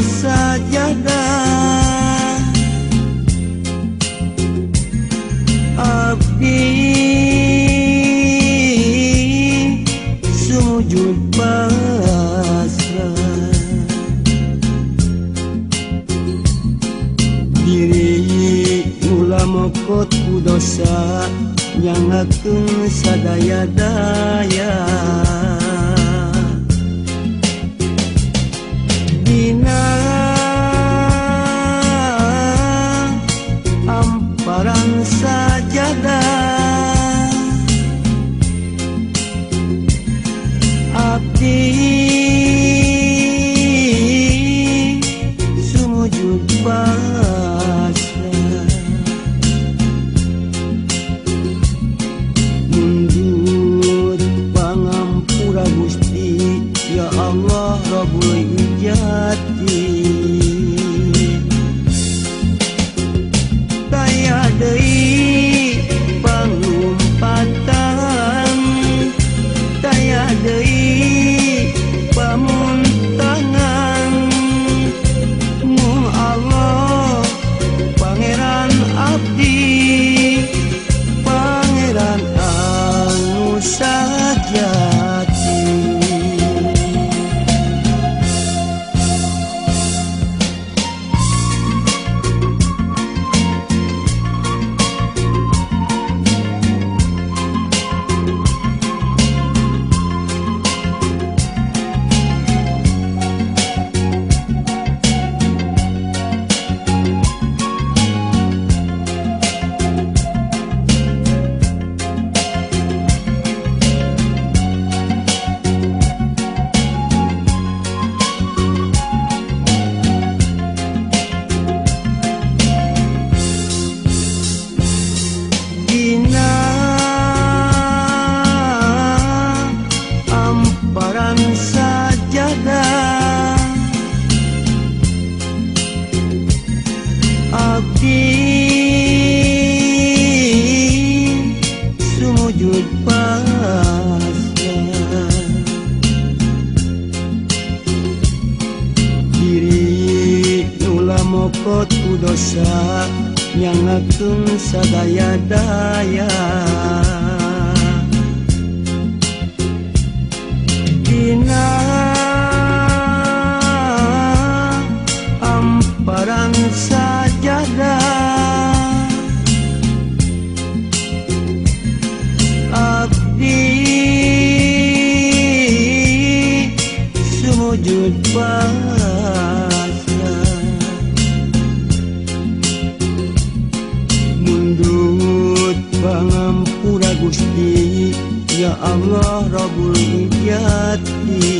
sajadah Abdi jubah pasrah. Diri ulah mokot ku dosa Yang atung sadaya daya. hati Sumujud pasrah Mundur pangampura Gusti. Ya Allah Rabbul Jati abdi sumujud pasrah diri nula mokot kudosa yang ngatung sadaya daya. wujud bahasa mundut pangampura Gusti ya Allah Rabbul Hijati